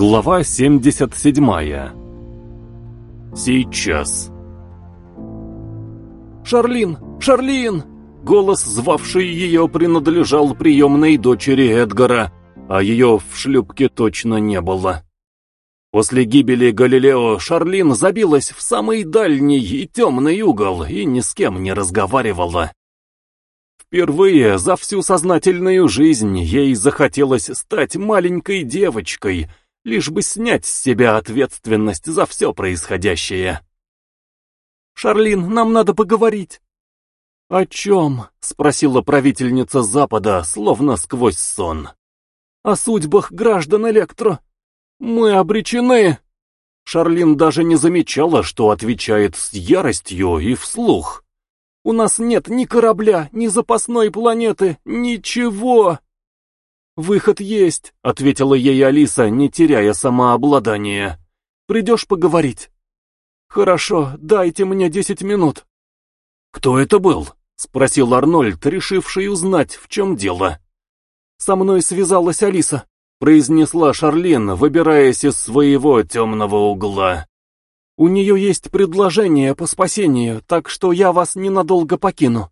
Глава 77 Сейчас «Шарлин! Шарлин!» Голос, звавший ее, принадлежал приемной дочери Эдгара, а ее в шлюпке точно не было. После гибели Галилео Шарлин забилась в самый дальний и темный угол и ни с кем не разговаривала. Впервые за всю сознательную жизнь ей захотелось стать маленькой девочкой, лишь бы снять с себя ответственность за все происходящее. «Шарлин, нам надо поговорить». «О чем?» — спросила правительница Запада, словно сквозь сон. «О судьбах граждан Электро. Мы обречены». Шарлин даже не замечала, что отвечает с яростью и вслух. У нас нет ни корабля, ни запасной планеты, ничего!» «Выход есть», — ответила ей Алиса, не теряя самообладания. «Придешь поговорить?» «Хорошо, дайте мне десять минут». «Кто это был?» — спросил Арнольд, решивший узнать, в чем дело. «Со мной связалась Алиса», — произнесла Шарлин, выбираясь из своего темного угла. У нее есть предложение по спасению, так что я вас ненадолго покину».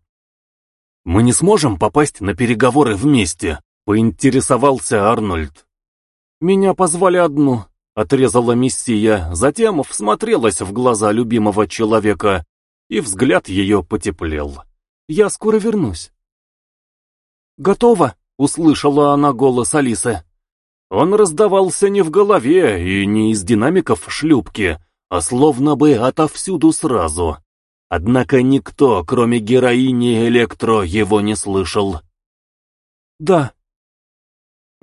«Мы не сможем попасть на переговоры вместе», — поинтересовался Арнольд. «Меня позвали одну», — отрезала Миссия, затем всмотрелась в глаза любимого человека, и взгляд ее потеплел. «Я скоро вернусь». «Готово», — услышала она голос Алисы. Он раздавался не в голове и не из динамиков шлюпки, а словно бы отовсюду сразу. Однако никто, кроме героини Электро, его не слышал. «Да».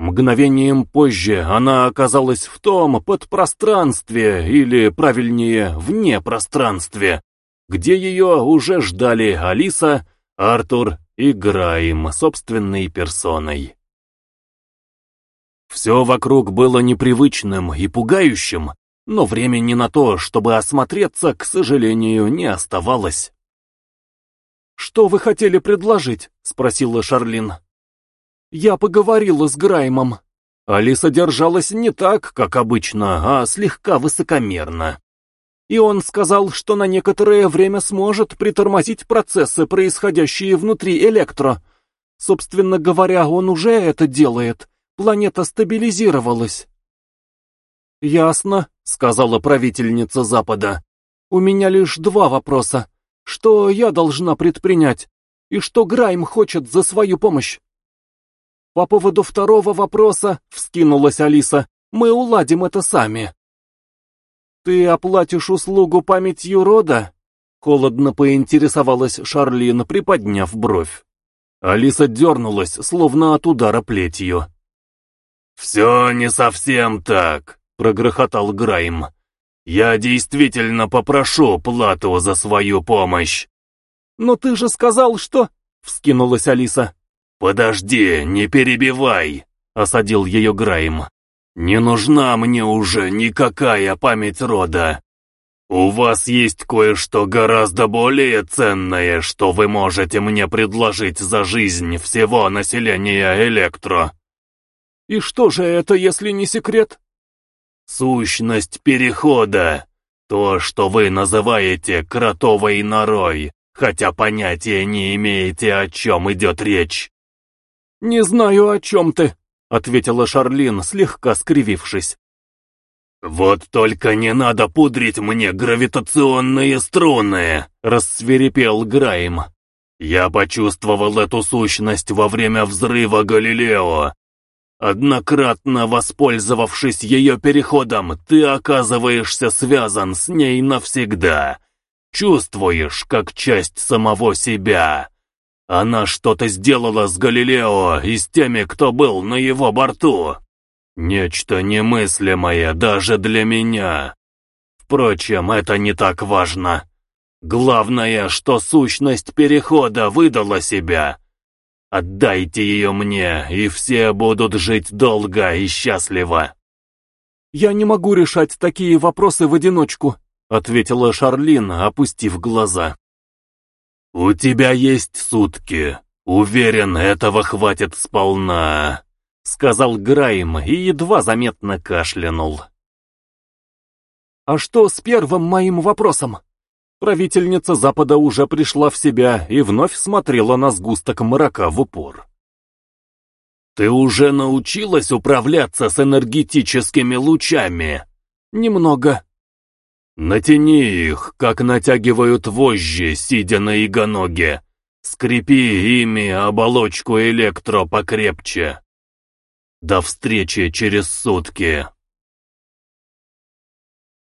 Мгновением позже она оказалась в том подпространстве, или, правильнее, вне пространстве, где ее уже ждали Алиса, Артур и Граим собственной персоной. Все вокруг было непривычным и пугающим, но времени на то, чтобы осмотреться, к сожалению, не оставалось. «Что вы хотели предложить?» — спросила Шарлин. «Я поговорила с Граймом». Алиса держалась не так, как обычно, а слегка высокомерно. И он сказал, что на некоторое время сможет притормозить процессы, происходящие внутри электро. Собственно говоря, он уже это делает. Планета стабилизировалась. «Ясно», — сказала правительница Запада. «У меня лишь два вопроса. Что я должна предпринять? И что Грайм хочет за свою помощь?» «По поводу второго вопроса», — вскинулась Алиса, — «мы уладим это сами». «Ты оплатишь услугу памятью рода?» — холодно поинтересовалась Шарлин, приподняв бровь. Алиса дернулась, словно от удара плетью. «Все не совсем так», — прогрохотал Грайм. «Я действительно попрошу плату за свою помощь». «Но ты же сказал, что...» — вскинулась Алиса. «Подожди, не перебивай», — осадил ее Грайм. «Не нужна мне уже никакая память рода. У вас есть кое-что гораздо более ценное, что вы можете мне предложить за жизнь всего населения Электро». «И что же это, если не секрет?» Сущность перехода. То, что вы называете кротовой норой, хотя понятия не имеете, о чем идет речь. «Не знаю, о чем ты», — ответила Шарлин, слегка скривившись. «Вот только не надо пудрить мне гравитационные струны!» — рассверепел Грайм. «Я почувствовал эту сущность во время взрыва Галилео, Однократно воспользовавшись ее переходом, ты оказываешься связан с ней навсегда. Чувствуешь, как часть самого себя. Она что-то сделала с Галилео и с теми, кто был на его борту. Нечто немыслимое даже для меня. Впрочем, это не так важно. Главное, что сущность перехода выдала себя, Отдайте ее мне, и все будут жить долго и счастливо. «Я не могу решать такие вопросы в одиночку», — ответила Шарлин, опустив глаза. «У тебя есть сутки. Уверен, этого хватит сполна», — сказал Грайм и едва заметно кашлянул. «А что с первым моим вопросом?» Правительница Запада уже пришла в себя и вновь смотрела на сгусток мрака в упор. «Ты уже научилась управляться с энергетическими лучами?» «Немного». «Натяни их, как натягивают вожжи, сидя на игоноге. Скрепи ими оболочку электро покрепче. До встречи через сутки».